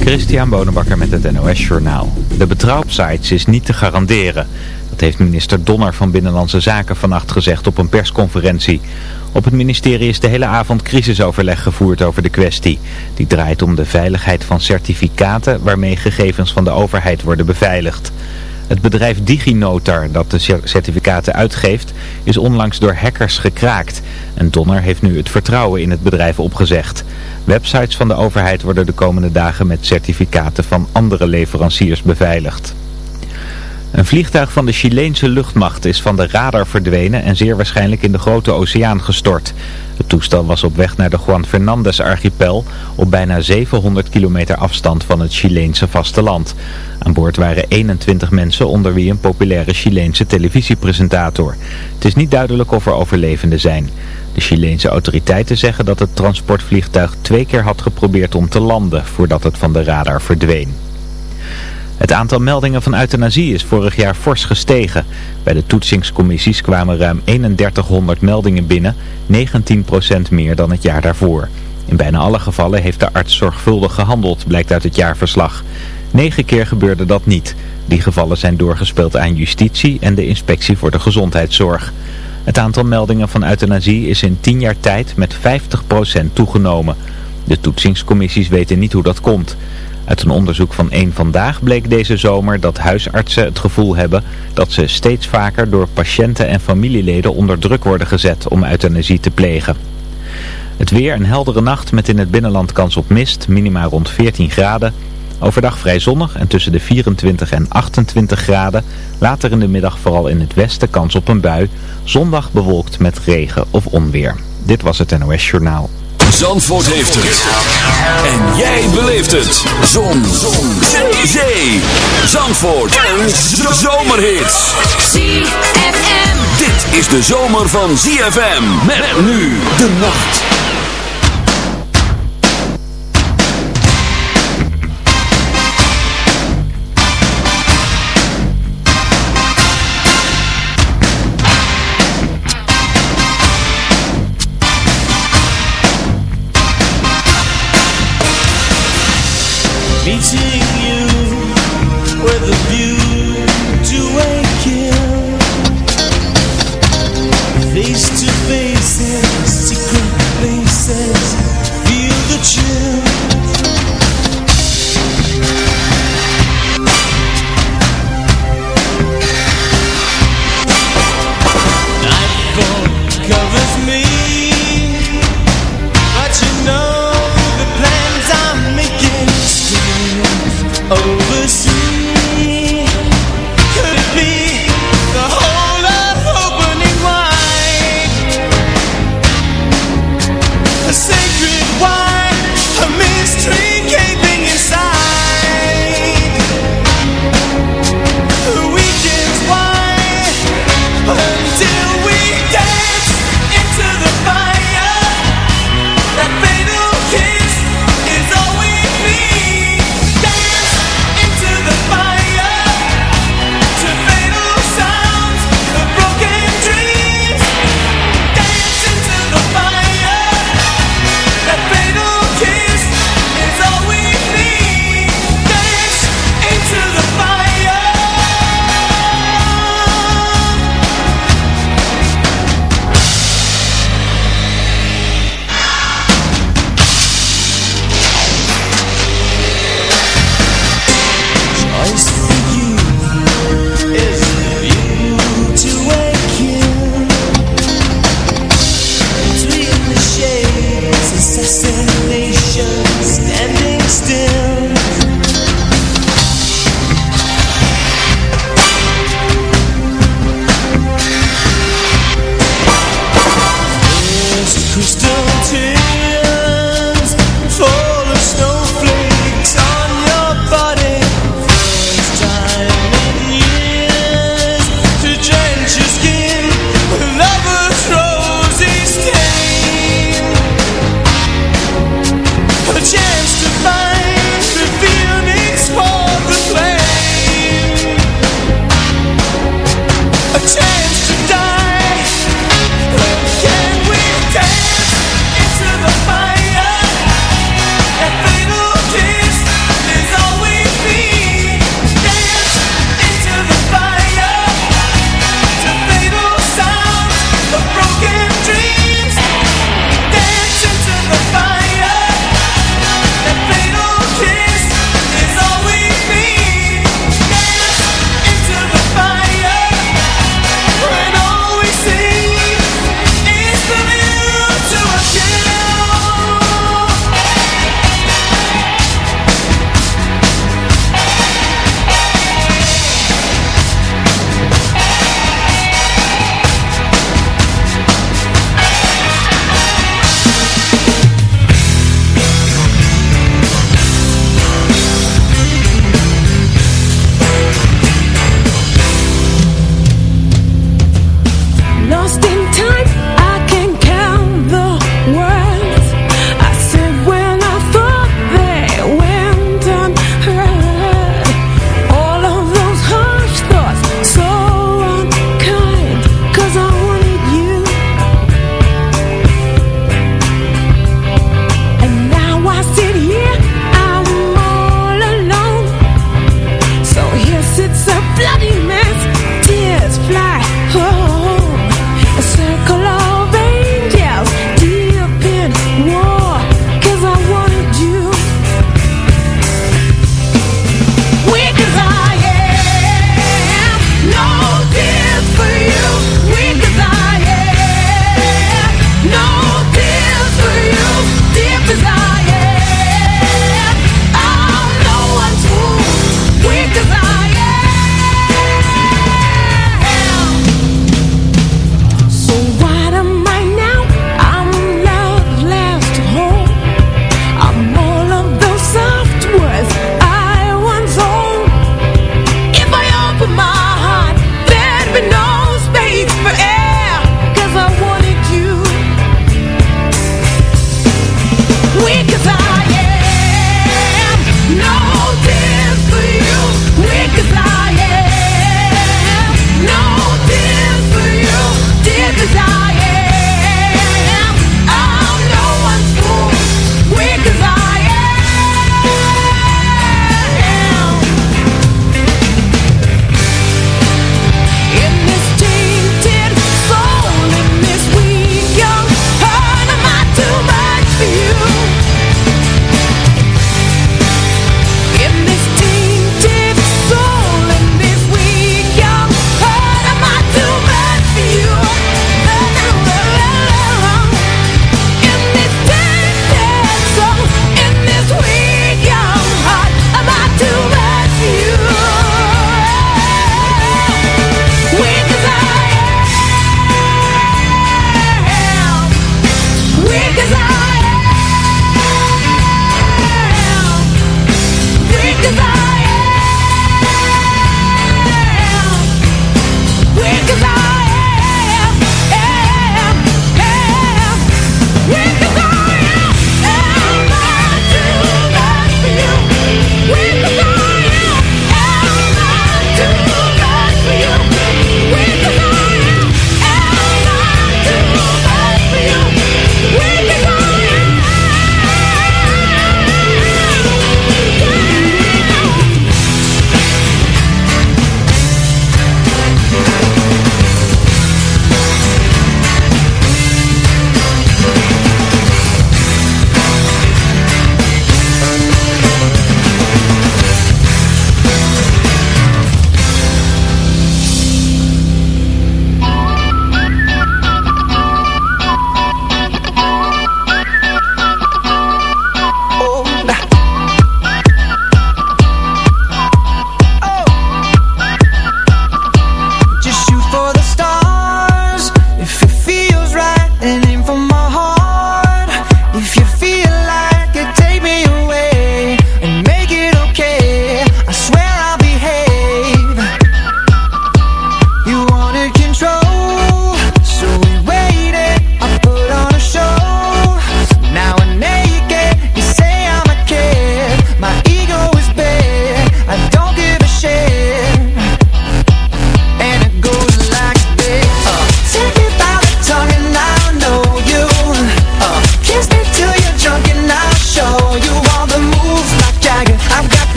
Christian Bonenbakker met het NOS Journaal. De betrouwsites is niet te garanderen. Dat heeft minister Donner van Binnenlandse Zaken vannacht gezegd op een persconferentie. Op het ministerie is de hele avond crisisoverleg gevoerd over de kwestie. Die draait om de veiligheid van certificaten waarmee gegevens van de overheid worden beveiligd. Het bedrijf DigiNotar dat de certificaten uitgeeft is onlangs door hackers gekraakt. En Donner heeft nu het vertrouwen in het bedrijf opgezegd. Websites van de overheid worden de komende dagen met certificaten van andere leveranciers beveiligd. Een vliegtuig van de Chileense luchtmacht is van de radar verdwenen en zeer waarschijnlijk in de grote oceaan gestort. Het toestel was op weg naar de Juan Fernandez archipel op bijna 700 kilometer afstand van het Chileense vasteland. Aan boord waren 21 mensen onder wie een populaire Chileense televisiepresentator. Het is niet duidelijk of er overlevenden zijn. De Chileense autoriteiten zeggen dat het transportvliegtuig twee keer had geprobeerd om te landen voordat het van de radar verdween. Het aantal meldingen van euthanasie is vorig jaar fors gestegen. Bij de toetsingscommissies kwamen ruim 3100 meldingen binnen, 19% meer dan het jaar daarvoor. In bijna alle gevallen heeft de arts zorgvuldig gehandeld, blijkt uit het jaarverslag. Negen keer gebeurde dat niet. Die gevallen zijn doorgespeeld aan justitie en de inspectie voor de gezondheidszorg. Het aantal meldingen van euthanasie is in 10 jaar tijd met 50% toegenomen. De toetsingscommissies weten niet hoe dat komt. Uit een onderzoek van één Vandaag bleek deze zomer dat huisartsen het gevoel hebben dat ze steeds vaker door patiënten en familieleden onder druk worden gezet om euthanasie te plegen. Het weer een heldere nacht met in het binnenland kans op mist, minima rond 14 graden. Overdag vrij zonnig en tussen de 24 en 28 graden. Later in de middag vooral in het westen kans op een bui. Zondag bewolkt met regen of onweer. Dit was het NOS Journaal. Zandvoort heeft het. En jij beleeft het. Zon. Zon. Zee. Zandvoort. En zomerhits. ZFM. Dit is de zomer van ZFM. Met nu de nacht.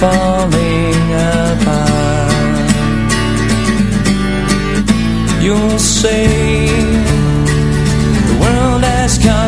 Falling apart. You'll say The world has come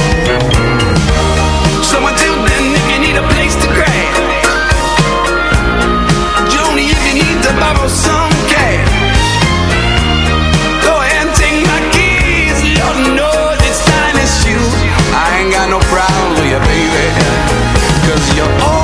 Cause you're all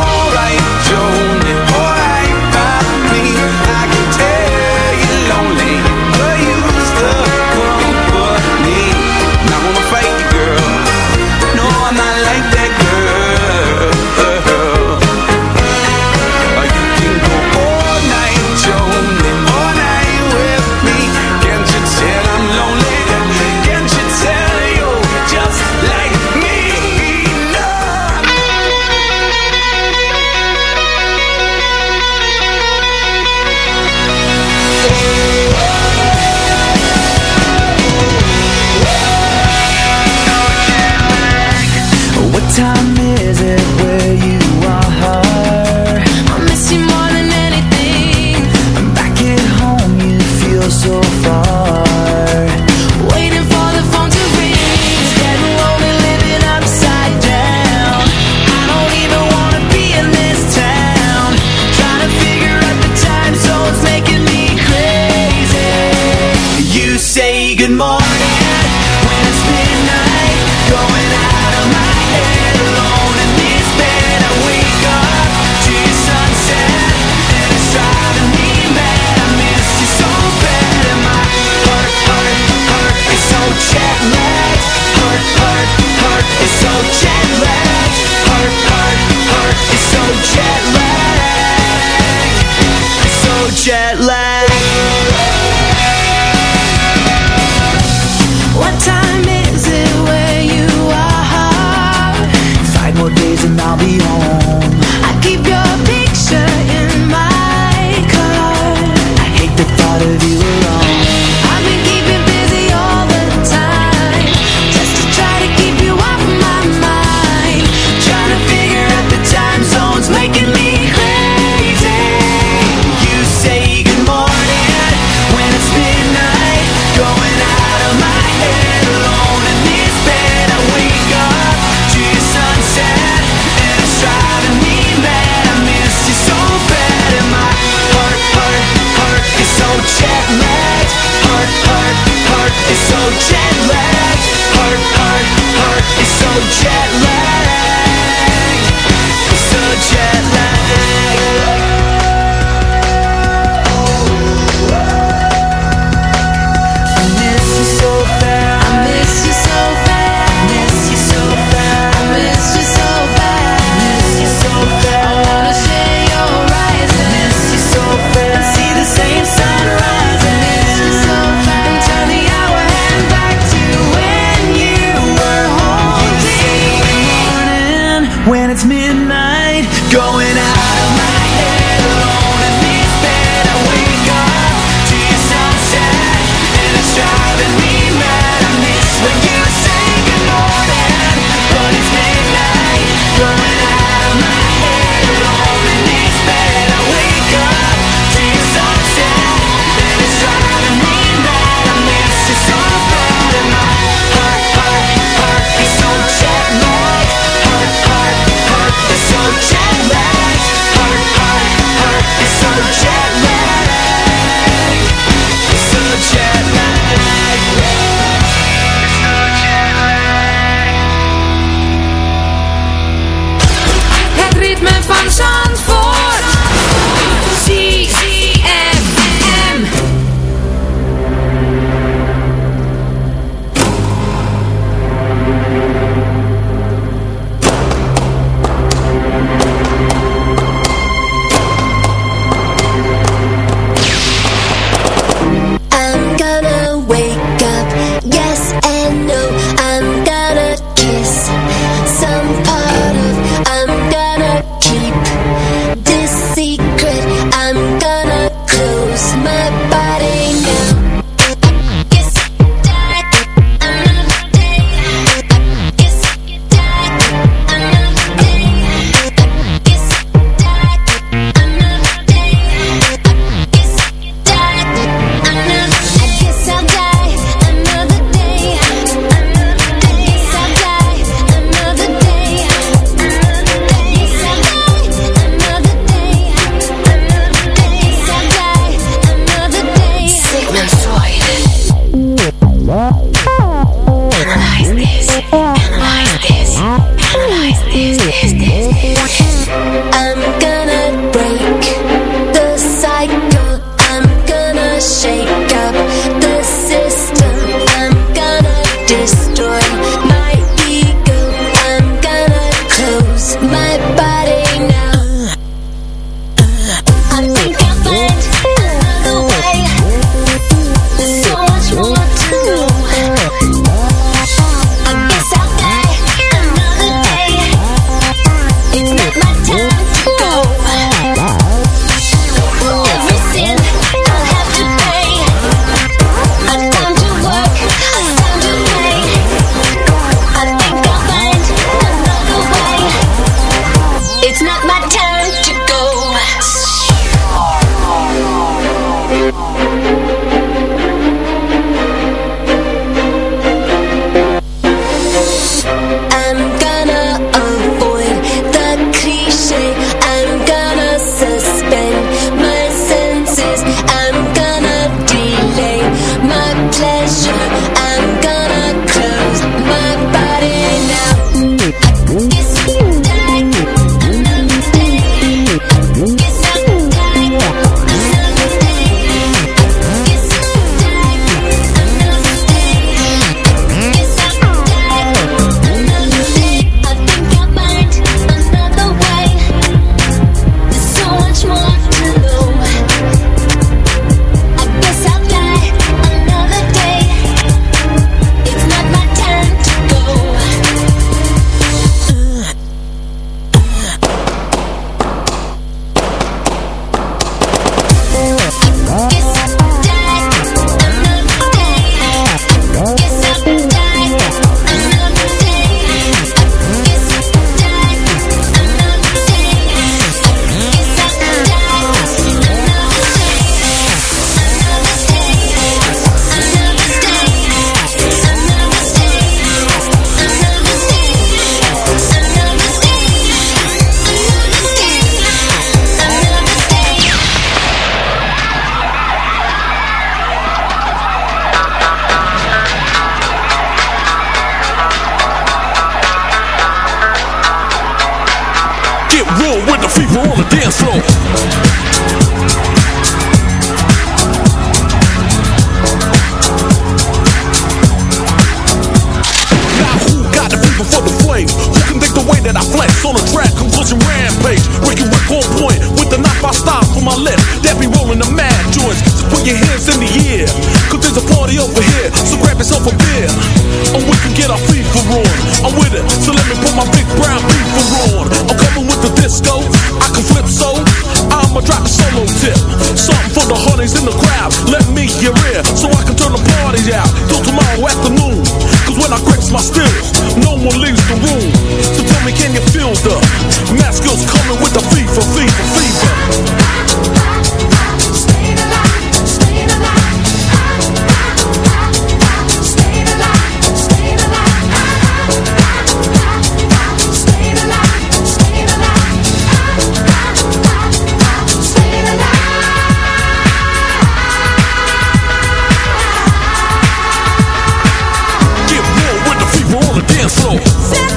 dance.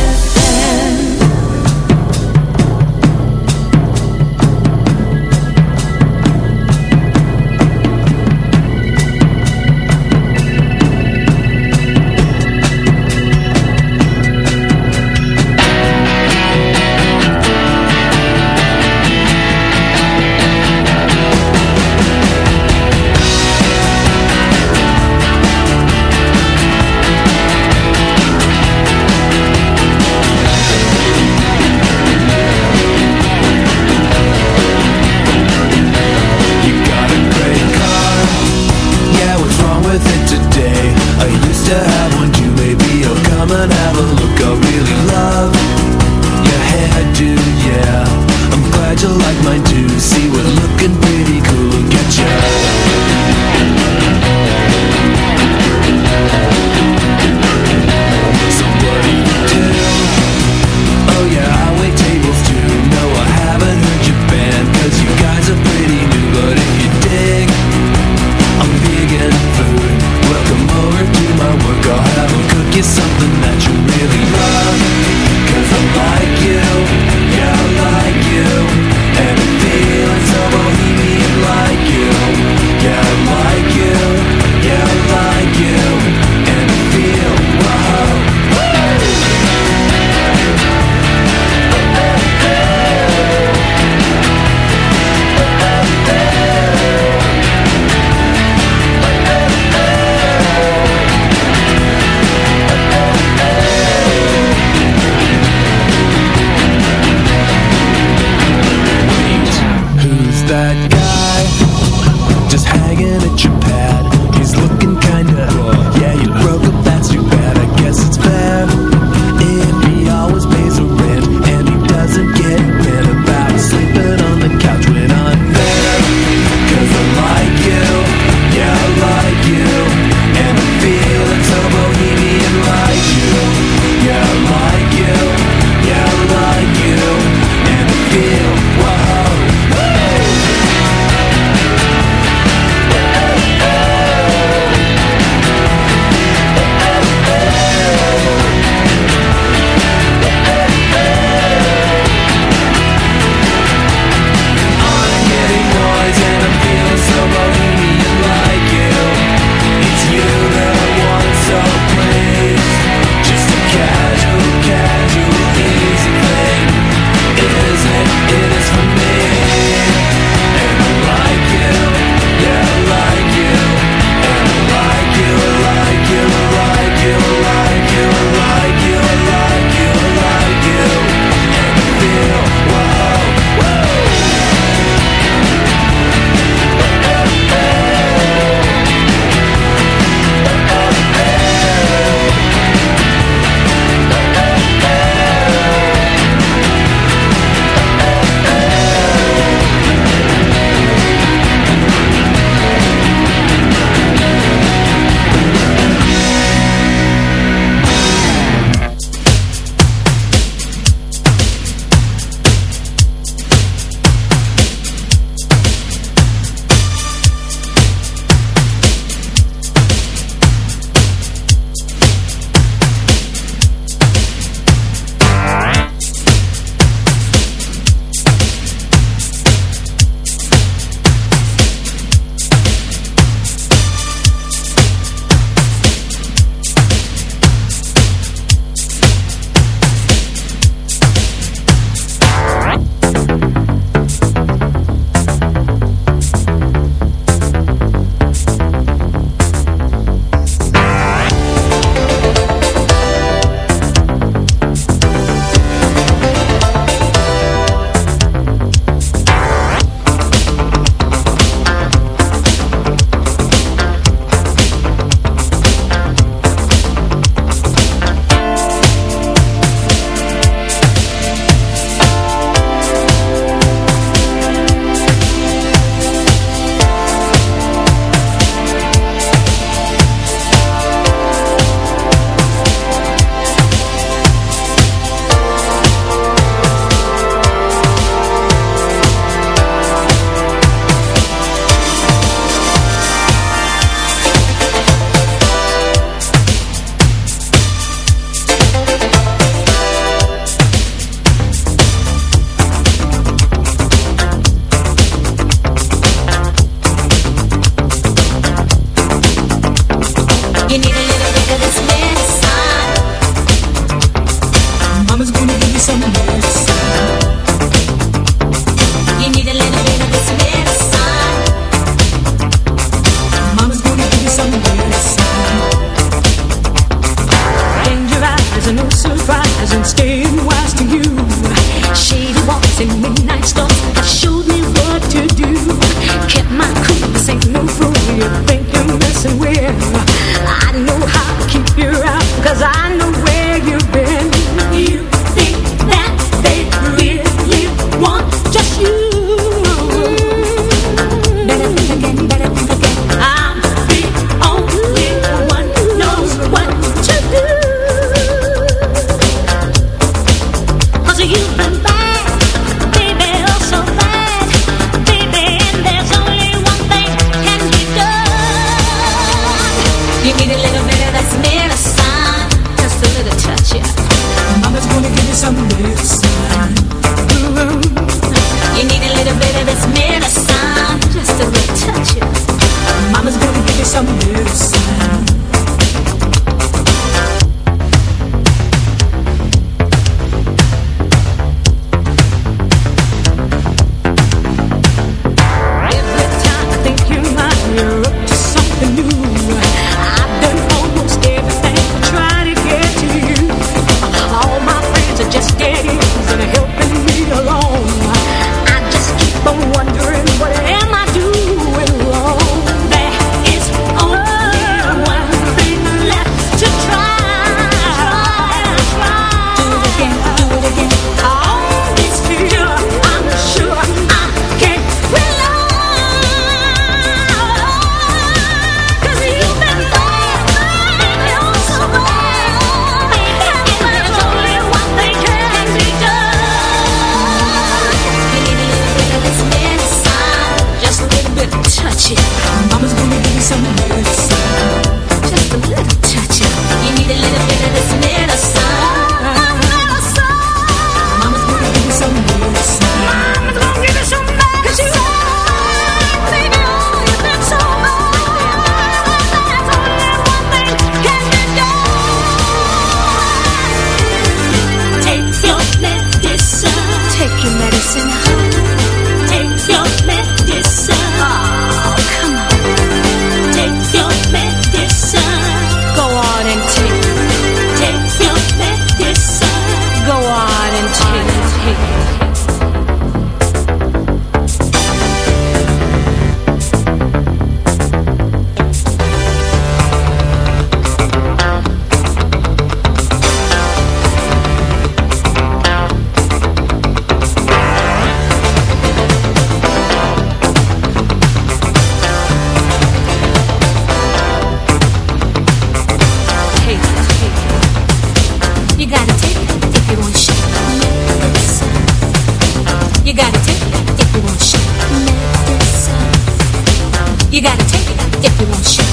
You gotta take it if you want shit.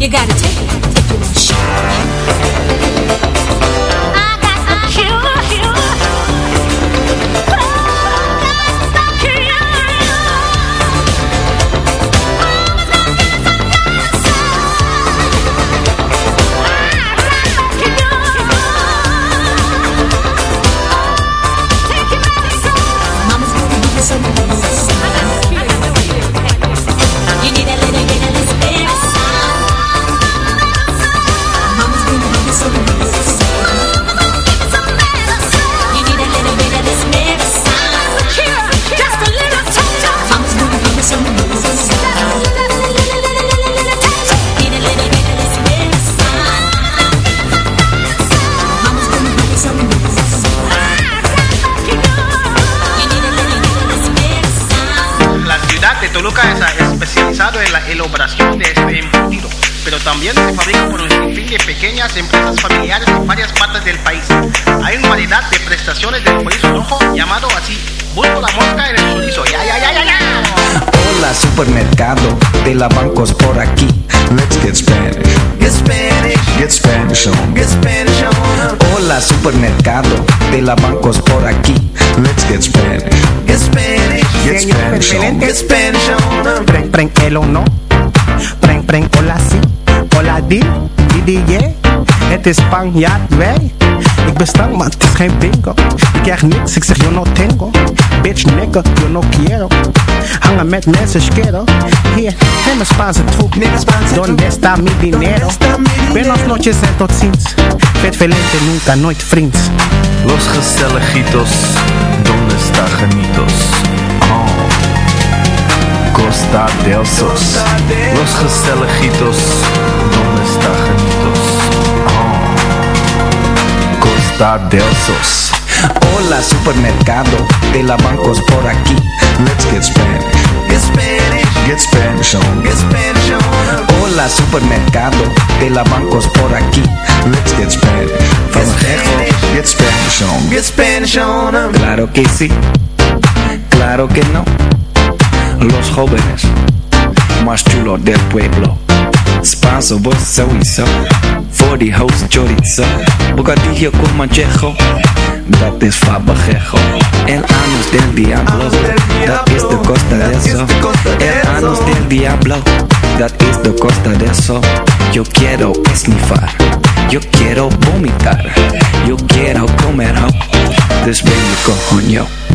You gotta take it if you want shit. También se fabrica por un sinfín de pequeñas empresas familiares en varias partes del país. Hay una variedad de prestaciones del chorizo rojo llamado así. Busco la mosca en el chorizo. ¡Ya, ya, ya, ya, ya! Hola, supermercado de la bancos por aquí. Let's get Spanish. Get Spanish. Get Spanish on. Get Spanish on. Hola, supermercado de la bancos por aquí. Let's get Spanish. Get Spanish. Get Spanish on. Get Spanish on. Pren, pren, el o no. Pren, pren, hola, sí. Hola di, di di yeah. Het is Spanjaard wij. Ik ben stank, maar het is geen bingo. Ik krijg niks, ik zeg yo no tengo. Bitch nigga, yo no quiero. Hangen met mensen, schero. Hier, neem een Spaanse troep. Donde está mi dinero? Buenos noches en tot ziens. Vet velente, nunca, nooit vriends. Los gezelligitos, donde está genitos? Costa del Sos. Los gezelligitos, donde está genitos? Oh. Costa del Sos. Hola supermercado, de la bancos por aquí. Let's get Spanish. Get Spanish. Get Spanish on. Get Spanish on. Hola supermercado, de la bancos por aquí. Let's get Spanish. From Get Get Spanish on. Get Spanish on. Claro que sí. Claro que no. Los jóvenes más chulos del pueblo. Spanso, vos. Voor die host chorizo. Bocadillo con manchejo. Dat is fabajejo. El anus del diablo. Dat is de costa de eso. El anus del diablo. Dat is de costa de eso. Yo quiero esnifar. Yo quiero vomitar. Yo quiero comer ho. Dus ben je coño.